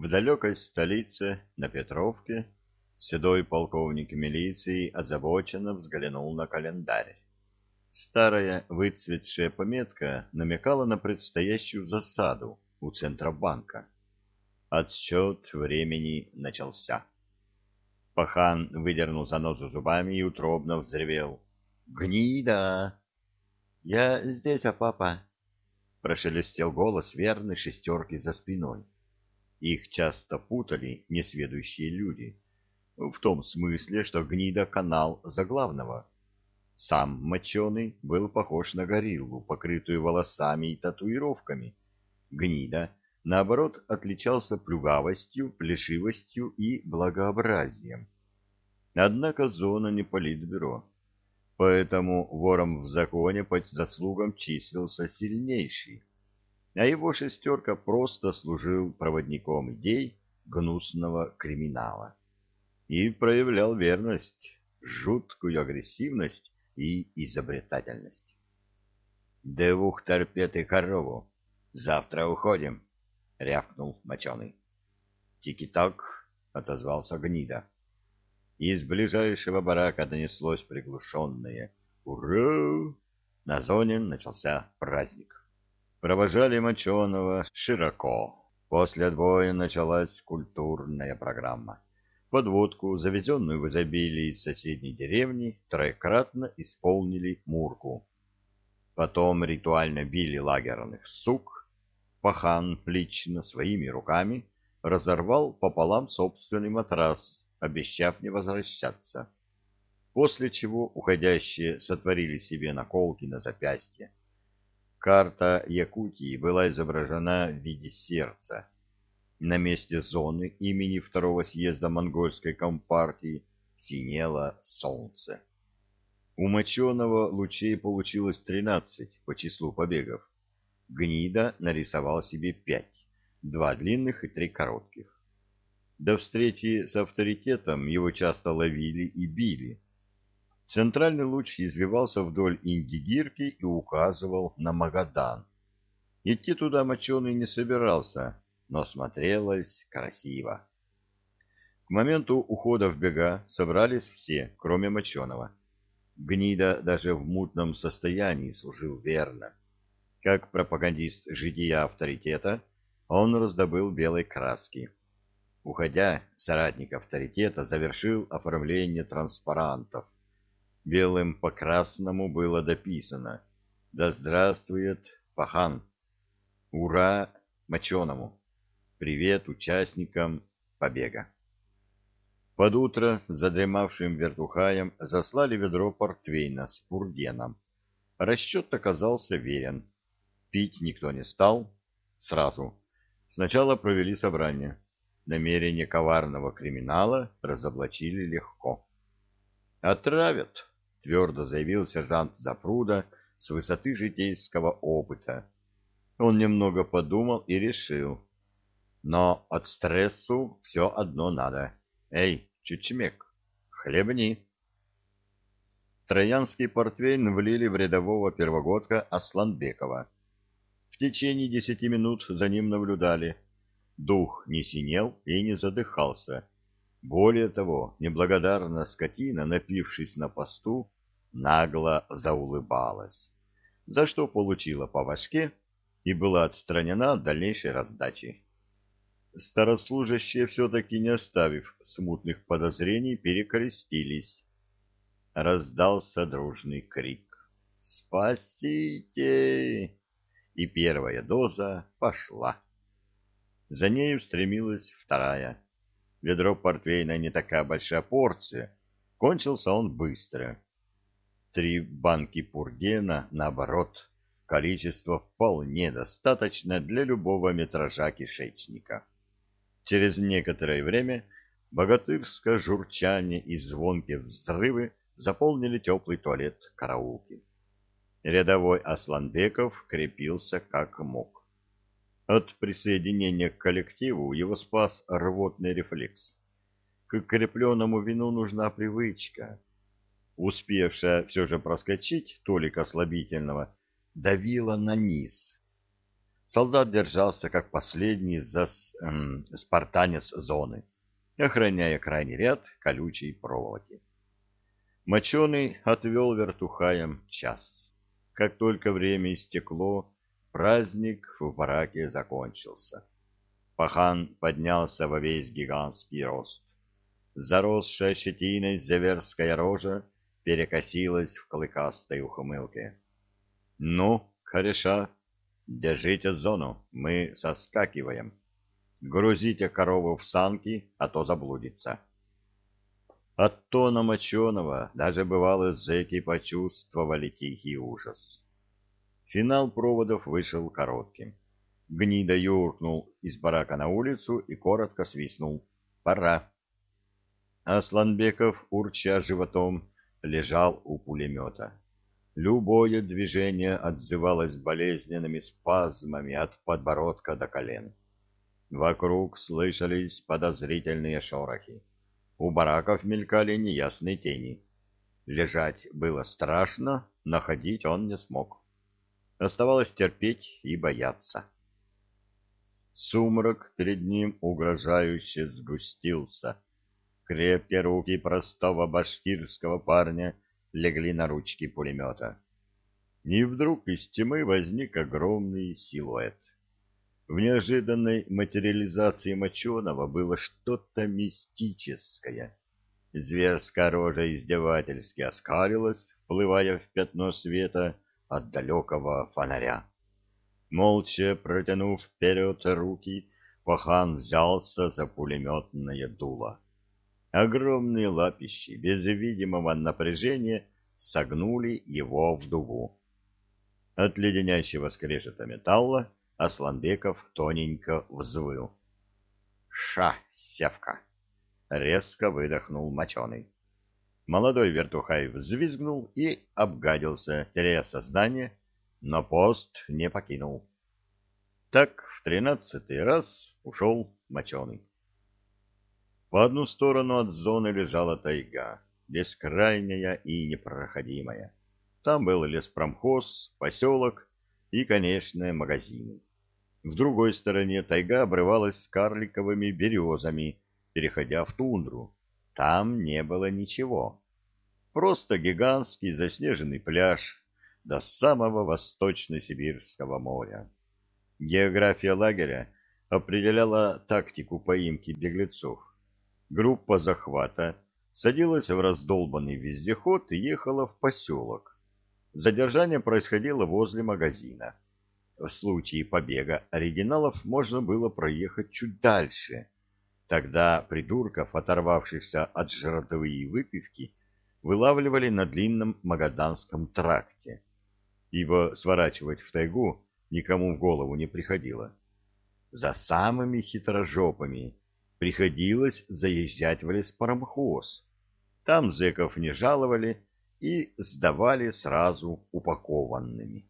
В далекой столице, на Петровке, седой полковник милиции озабоченно взглянул на календарь. Старая выцветшая пометка намекала на предстоящую засаду у Центробанка. Отсчет времени начался. Пахан выдернул занозу зубами и утробно взревел. «Гнида!» «Я здесь, а папа?» — прошелестел голос верной шестерки за спиной. Их часто путали несведущие люди, в том смысле, что гнида — канал заглавного. Сам моченый был похож на гориллу, покрытую волосами и татуировками. Гнида, наоборот, отличался плюгавостью, плешивостью и благообразием. Однако зона не политбюро, поэтому вором в законе по заслугам числился сильнейший, а его шестерка просто служил проводником идей гнусного криминала и проявлял верность, жуткую агрессивность и изобретательность. «Двух торпед и корову. Завтра уходим», — рявкнул моченый. «Тики-так», — отозвался гнида. Из ближайшего барака донеслось приглушенное «Ура!». На зоне начался праздник. Провожали моченого широко. После отбоя началась культурная программа подводку, завезенную в изобилии из соседней деревни, троекратно исполнили мурку. Потом ритуально били лагерных сук. Пахан лично своими руками разорвал пополам собственный матрас, обещав не возвращаться. После чего уходящие сотворили себе наколки на запястье. Карта Якутии была изображена в виде сердца, на месте зоны имени второго съезда монгольской компартии синело солнце. У моченого лучей получилось тринадцать по числу побегов. Гнида нарисовал себе пять, два длинных и три коротких. До встречи с авторитетом его часто ловили и били. Центральный луч извивался вдоль Индигирки и указывал на Магадан. Идти туда моченый не собирался, но смотрелось красиво. К моменту ухода в бега собрались все, кроме Моченого. Гнида даже в мутном состоянии служил верно. Как пропагандист жития авторитета, он раздобыл белой краски. Уходя, соратник авторитета завершил оформление транспарантов. Белым по красному было дописано «Да здравствует Пахан! Ура Моченому!» Привет участникам побега. Под утро задремавшим вертухаем заслали ведро портвейна с пургеном. Расчет оказался верен. Пить никто не стал. Сразу. Сначала провели собрание. Намерение коварного криминала разоблачили легко. «Отравят», — твердо заявил сержант Запруда с высоты житейского опыта. Он немного подумал и решил, но от стрессу все одно надо. Эй, чучмек, хлебни. Троянский портвейн влили в рядового первогодка Асланбекова. В течение десяти минут за ним наблюдали. Дух не синел и не задыхался. Более того, неблагодарная скотина, напившись на посту, нагло заулыбалась, за что получила по башке и была отстранена от дальнейшей раздачи старослужащие все-таки, не оставив смутных подозрений, перекрестились. Раздался дружный крик. «Спасите!» И первая доза пошла. За нею стремилась вторая. Ведро портвейна не такая большая порция. Кончился он быстро. Три банки пургена, наоборот, количество вполне достаточно для любого метража кишечника. Через некоторое время богатырское журчание и звонкие взрывы заполнили теплый туалет караулки. Рядовой Асланбеков крепился как мог. От присоединения к коллективу его спас рвотный рефлекс. К крепленному вину нужна привычка. Успевшая все же проскочить толик ослабительного давила на низ. Солдат держался как последний за эм, спартанец зоны, охраняя крайний ряд колючей проволоки. Моченый отвел вертухаем час. Как только время истекло, праздник в бараке закончился. Пахан поднялся во весь гигантский рост. Заросшая щетиной зверская рожа перекосилась в клыкастой ухмылке. — Ну, кореша, держите зону, мы соскакиваем. Грузите корову в санки, а то заблудится. От тона моченого даже бывало зэки почувствовали тихий ужас. Финал проводов вышел коротким. Гнида юркнул из барака на улицу и коротко свистнул. «Пора!» Асланбеков, урча животом, лежал у пулемета. Любое движение отзывалось болезненными спазмами от подбородка до колен. Вокруг слышались подозрительные шорохи. У бараков мелькали неясные тени. Лежать было страшно, находить он не смог. Оставалось терпеть и бояться. Сумрак перед ним угрожающе сгустился. Крепкие руки простого башкирского парня легли на ручки пулемета. И вдруг из тьмы возник огромный силуэт. В неожиданной материализации моченого было что-то мистическое. Зверская рожа издевательски оскалилась, вплывая в пятно света от далекого фонаря. Молча протянув вперед руки, Пахан взялся за пулеметное дуло. Огромные лапищи без видимого напряжения согнули его в дугу. От леденящего скрежета металла Асланбеков тоненько взвыл. «Ша, севка!» — резко выдохнул моченый. Молодой вертухай взвизгнул и обгадился, теряя сознание, но пост не покинул. Так в тринадцатый раз ушел моченый. По одну сторону от зоны лежала тайга, бескрайняя и непроходимая. Там был леспромхоз, поселок и, конечно, магазины. В другой стороне тайга обрывалась с карликовыми березами, переходя в тундру. Там не было ничего. Просто гигантский заснеженный пляж до самого восточно-сибирского моря. География лагеря определяла тактику поимки беглецов группа захвата садилась в раздолбанный вездеход и ехала в поселок. Задержание происходило возле магазина. В случае побега оригиналов можно было проехать чуть дальше. Тогда придурков, оторвавшихся от жратвы выпивки, вылавливали на длинном Магаданском тракте, ибо сворачивать в тайгу никому в голову не приходило. За самыми хитрожопами приходилось заезжать в леспромхоз. Там зэков не жаловали и сдавали сразу упакованными.